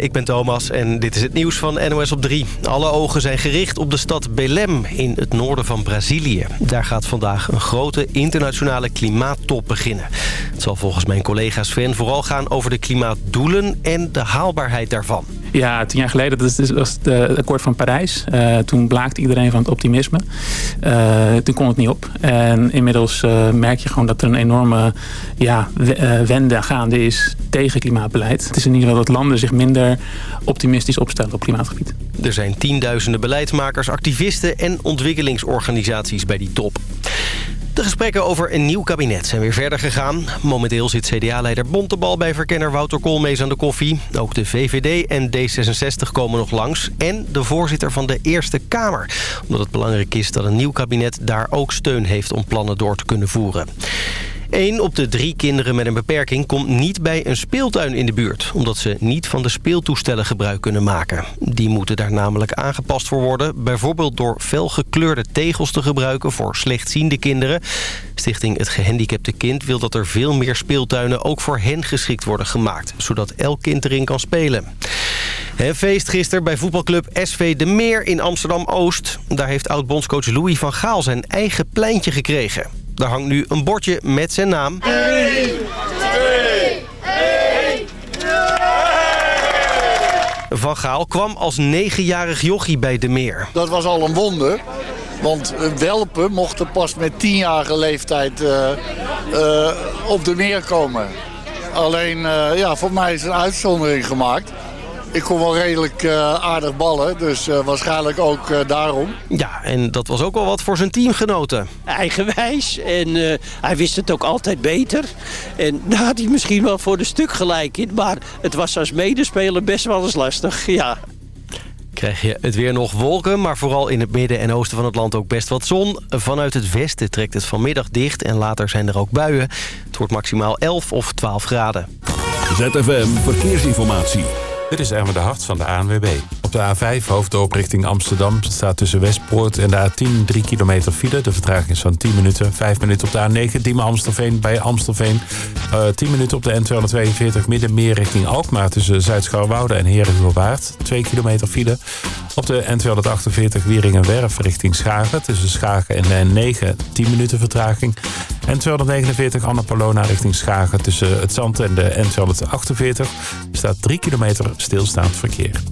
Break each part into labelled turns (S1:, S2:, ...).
S1: Ik ben Thomas en dit is het nieuws van NOS op 3. Alle ogen zijn gericht op de stad Belém in het noorden van Brazilië. Daar gaat vandaag een grote internationale klimaattop beginnen. Het zal volgens mijn collega's Sven vooral gaan over de klimaatdoelen en de haalbaarheid daarvan.
S2: Ja, tien jaar geleden, dat was het akkoord van Parijs. Uh, toen blaakte iedereen van het optimisme. Uh, toen kon het niet op. En inmiddels merk je gewoon dat er een enorme ja, wende gaande is tegen klimaatbeleid. Het is in ieder geval dat landen zich minder optimistisch opstellen op klimaatgebied.
S1: Er zijn tienduizenden beleidsmakers, activisten en ontwikkelingsorganisaties bij die top. De gesprekken over een nieuw kabinet zijn weer verder gegaan. Momenteel zit CDA-leider Bontebal bij verkenner Wouter Koolmees aan de koffie. Ook de VVD en D66 komen nog langs. En de voorzitter van de Eerste Kamer. Omdat het belangrijk is dat een nieuw kabinet daar ook steun heeft om plannen door te kunnen voeren. Eén op de drie kinderen met een beperking komt niet bij een speeltuin in de buurt... omdat ze niet van de speeltoestellen gebruik kunnen maken. Die moeten daar namelijk aangepast voor worden... bijvoorbeeld door felgekleurde tegels te gebruiken voor slechtziende kinderen. Stichting Het Gehandicapte Kind wil dat er veel meer speeltuinen... ook voor hen geschikt worden gemaakt, zodat elk kind erin kan spelen. En feest gisteren bij voetbalclub SV De Meer in Amsterdam-Oost. Daar heeft oud-bondscoach Louis van Gaal zijn eigen pleintje gekregen. Daar hangt nu een bordje met zijn naam. 1, 2, 1, Van Gaal kwam als negenjarig jochie bij De Meer.
S3: Dat was al een wonder. Want welpen mochten pas met tienjarige leeftijd uh, uh, op de meer komen. Alleen, uh, ja, voor mij is een uitzondering gemaakt. Ik kon wel redelijk uh, aardig ballen, dus uh, waarschijnlijk ook uh, daarom.
S1: Ja, en dat was ook wel wat voor zijn teamgenoten.
S4: Eigenwijs en hij wist het ook altijd beter. En daar had hij misschien wel voor een stuk gelijk in. Maar het was als medespeler best wel eens lastig, ja.
S1: Krijg je het weer nog wolken, maar vooral in het midden en oosten van het land ook best wat zon. Vanuit het westen trekt het vanmiddag dicht en later zijn er ook buien. Het wordt maximaal 11 of 12 graden.
S5: ZFM Verkeersinformatie.
S6: Dit is Erme de Hart van de ANWB. De A5 hoofddorp richting Amsterdam staat tussen Westpoort en de A10 3 kilometer file. De vertraging is van 10 minuten. 5 minuten op de A9 Diemen Amstelveen bij Amstelveen. Uh, 10 minuten op de N242 Middenmeer richting Alkmaar tussen Zuid-Scharwoude en Herenhuurwaard. 2 kilometer file. Op de N248 Wieringen-Werf richting Schagen tussen Schagen en de N9 10 minuten vertraging. N249 Annapolona richting Schagen tussen het Zand en de N248 staat 3 kilometer stilstaand verkeer.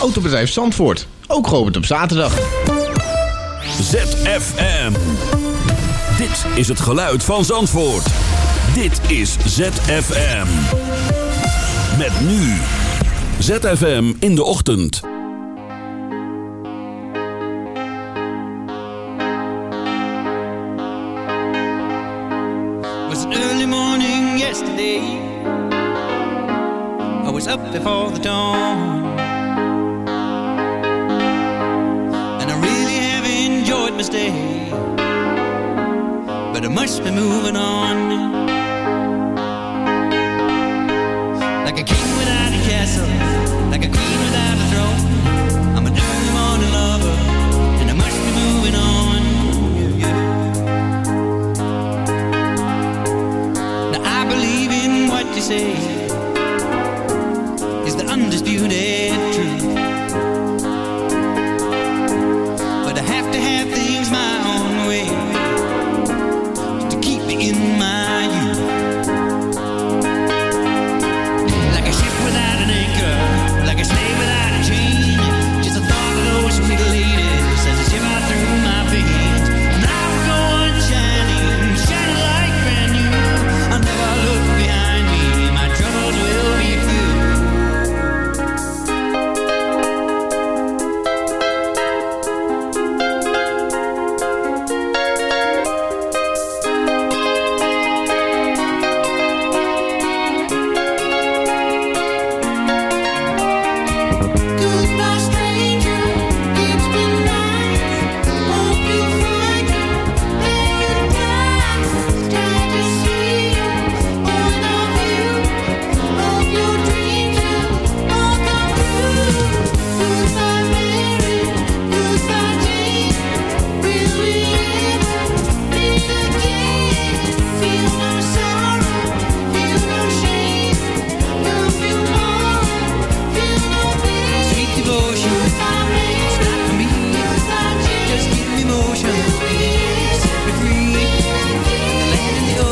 S7: Autobedrijf Zandvoort, ook geopend op zaterdag.
S5: ZFM. Dit is het geluid van Zandvoort. Dit is ZFM. Met nu. ZFM in de ochtend.
S8: yesterday I was up before the dawn stay But I must be moving on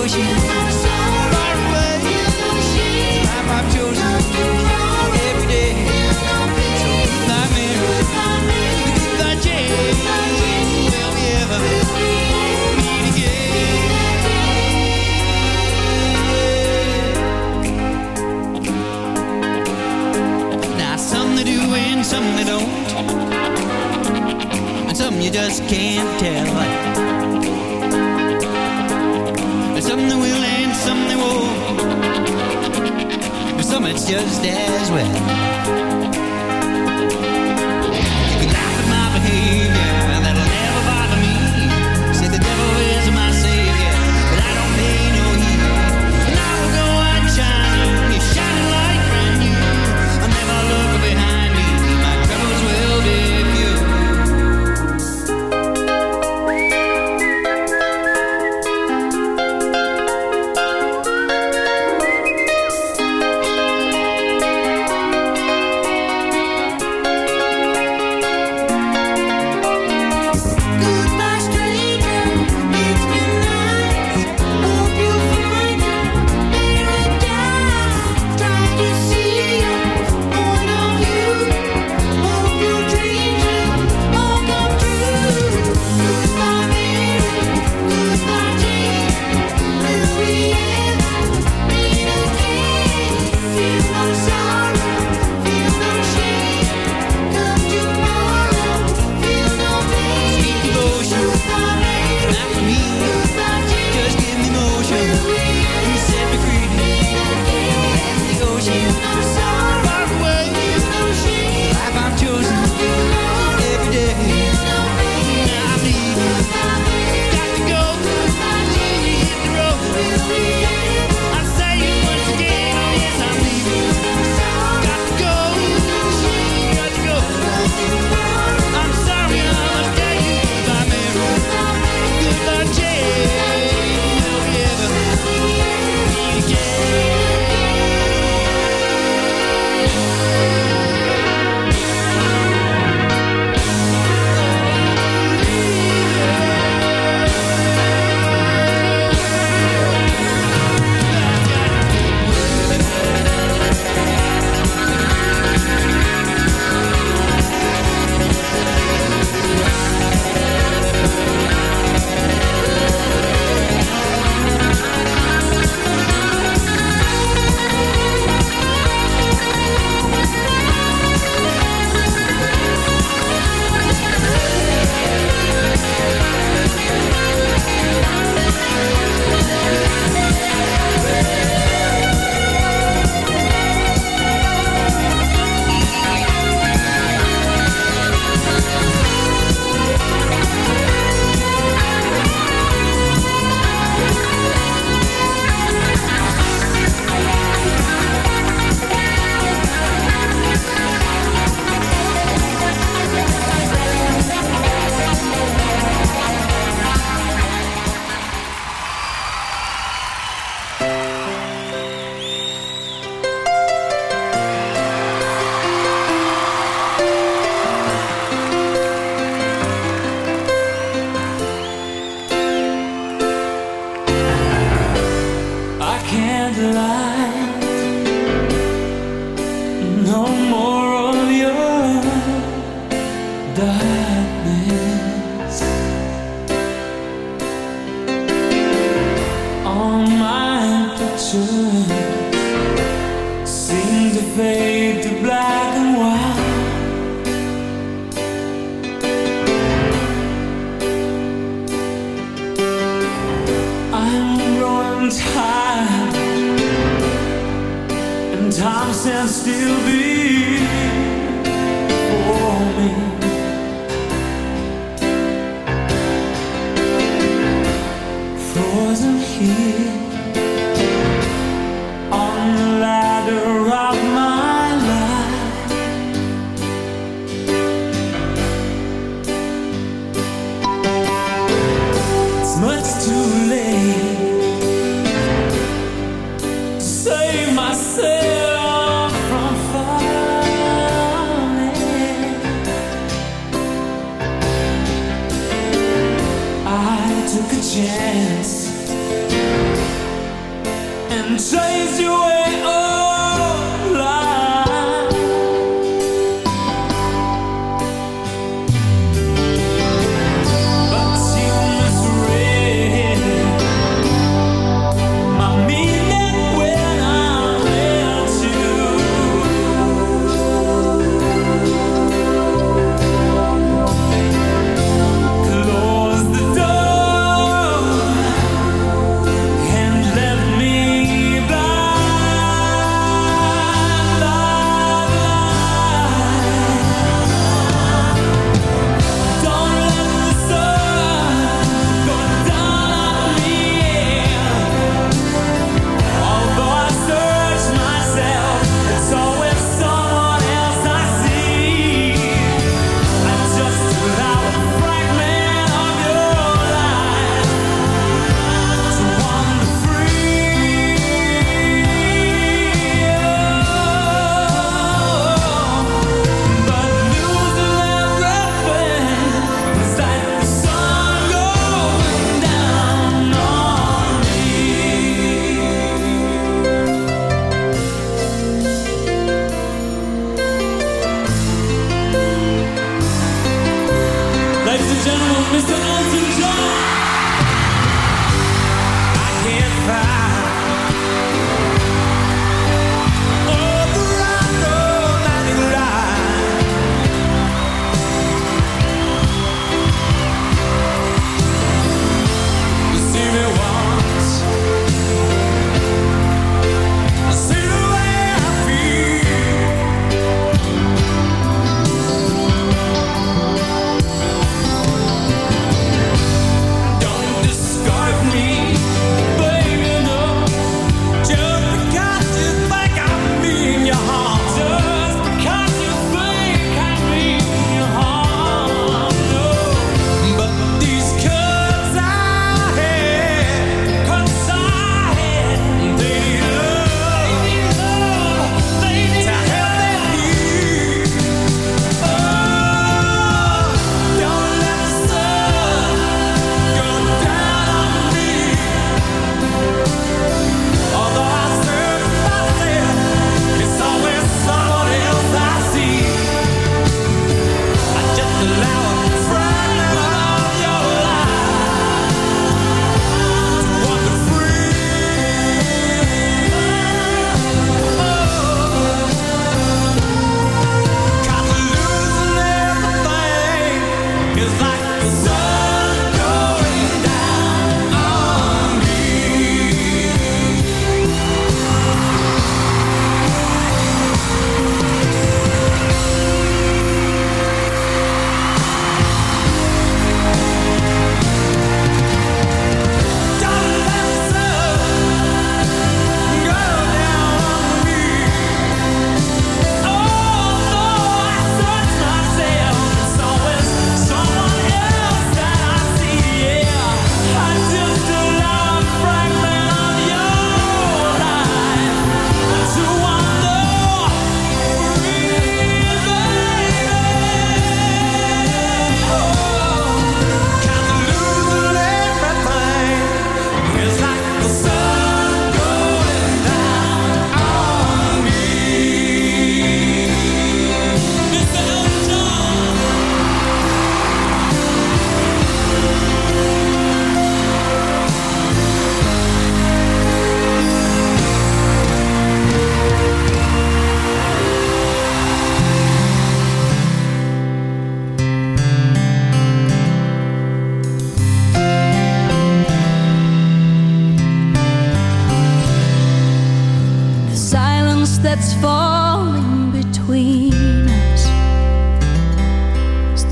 S8: You. blind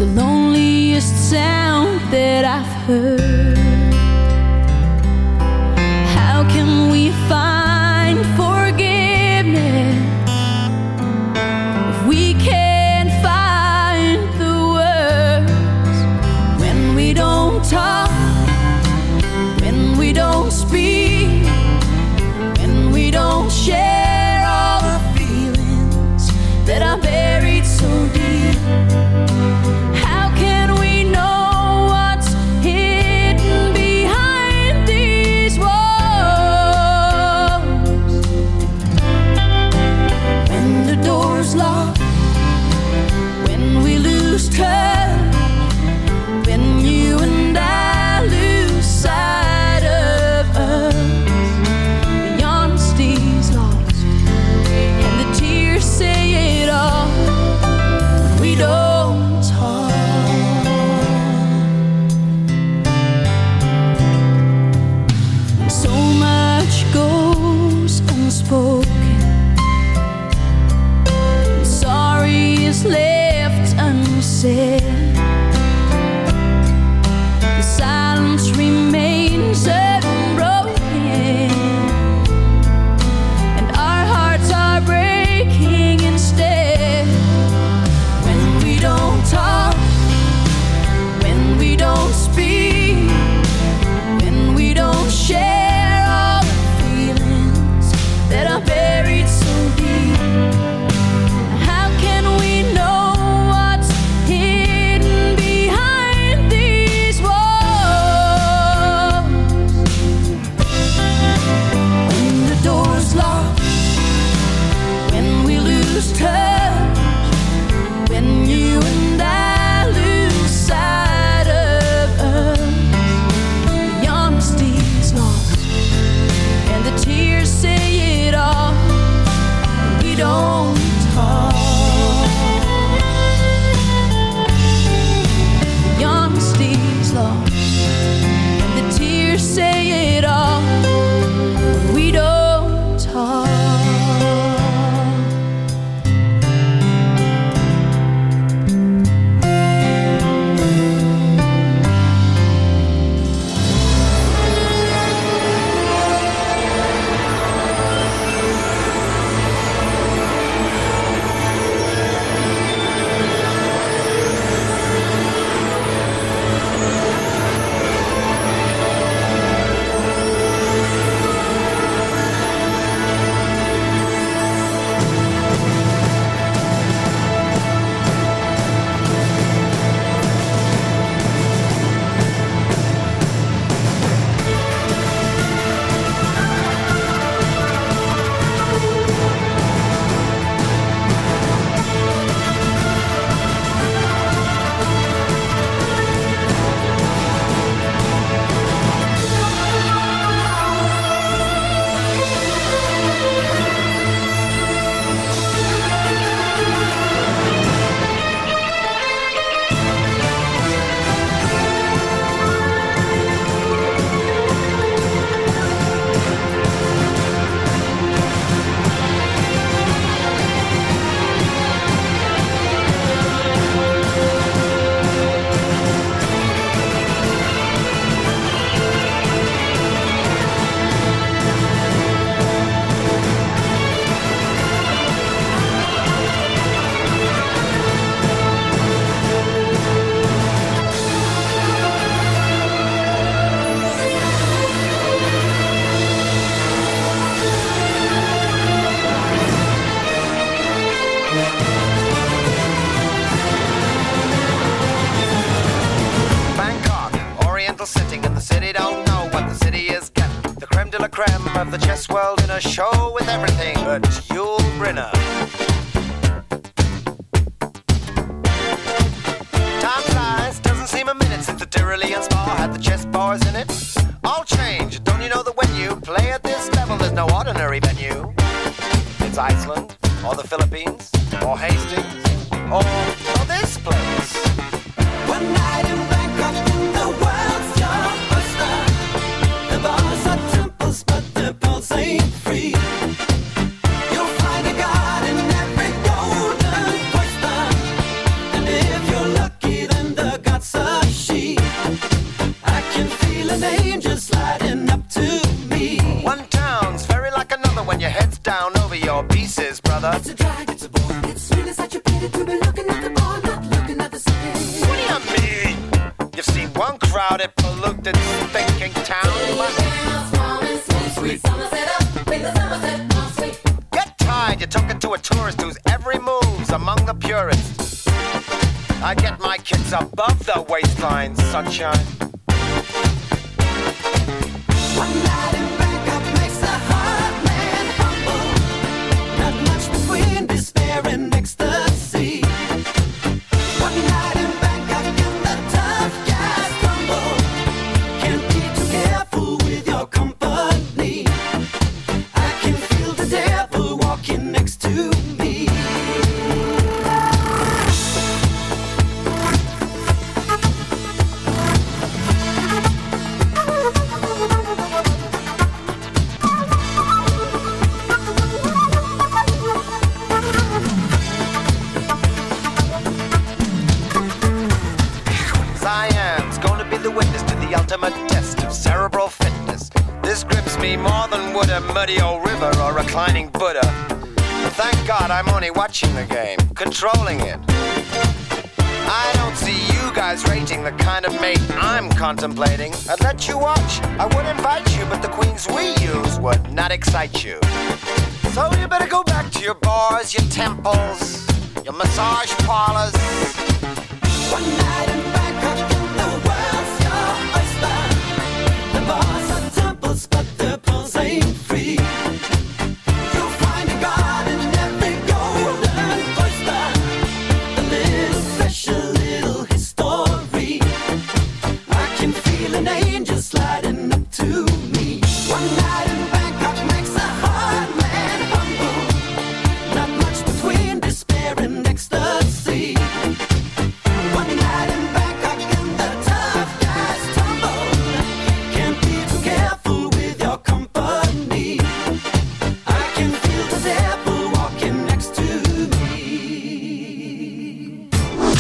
S8: the
S9: loneliest sound that I've heard.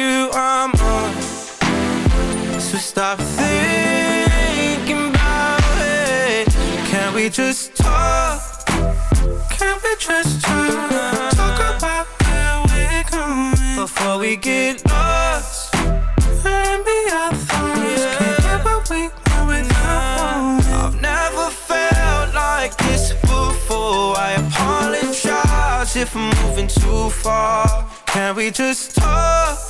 S10: you I'm on. So stop thinking about it. Can we just talk? Can we just talk? Talk about where we're going before we get lost. And be our thoughts. Can't get what we want without one. I've never felt like this before. I apologize if I'm moving too far. Can we just talk?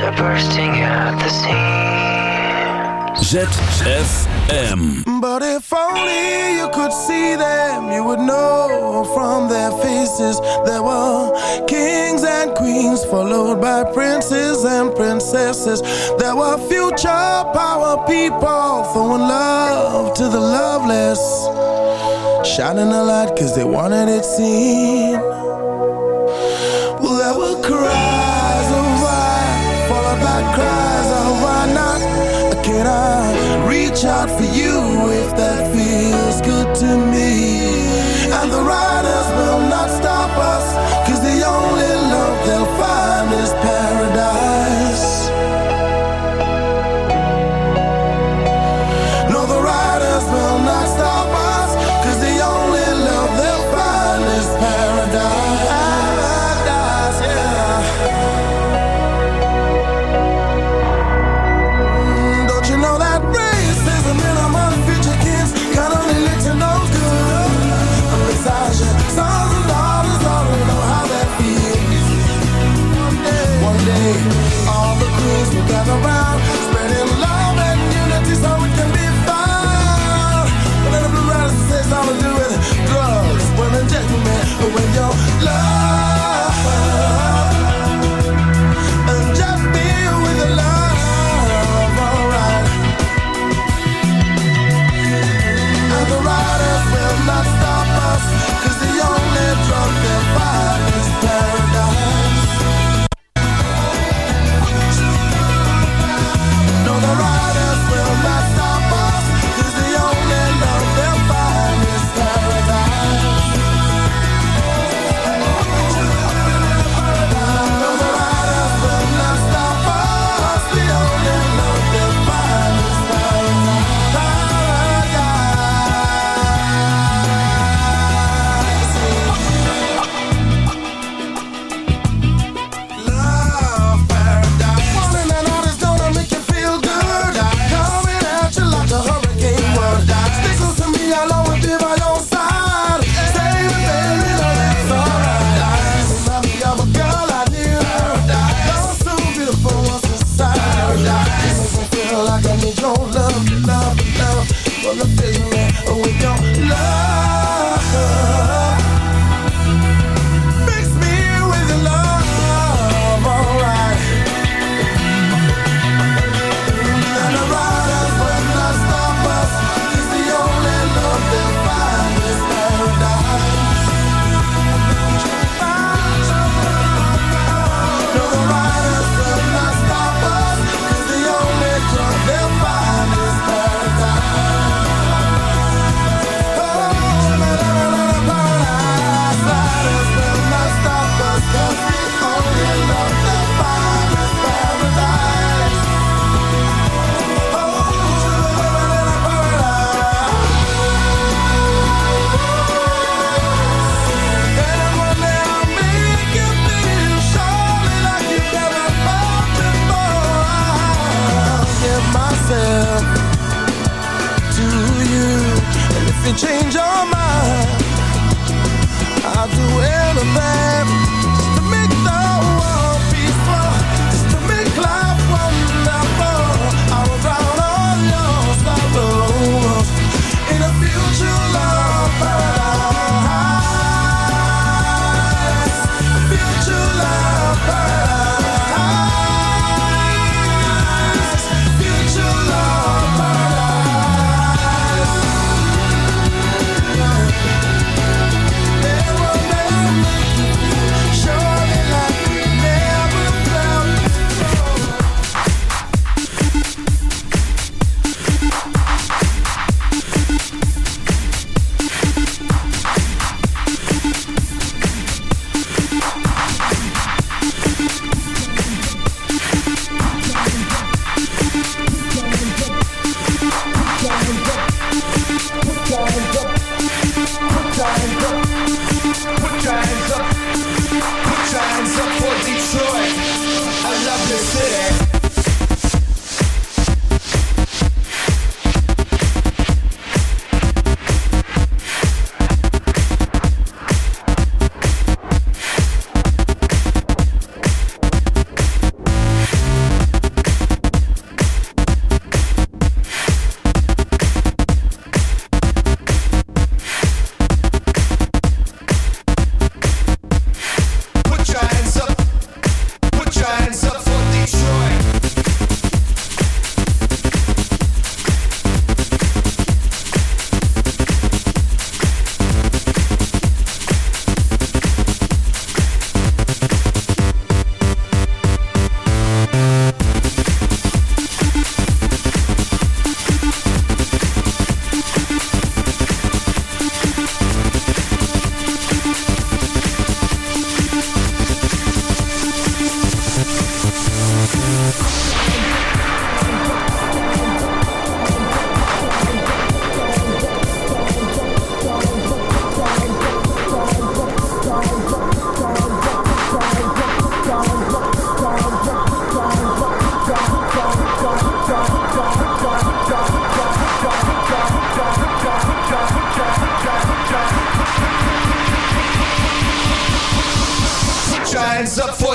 S10: are bursting at the seams.
S5: ZFM.
S11: But if only you could see them, you would know from their faces there were kings and queens, followed by princes and princesses. There were future power people throwing love to the loveless, shining a light because they wanted it seen. cries, oh why not? Can I reach out for you?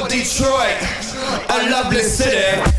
S12: Detroit, a lovely city.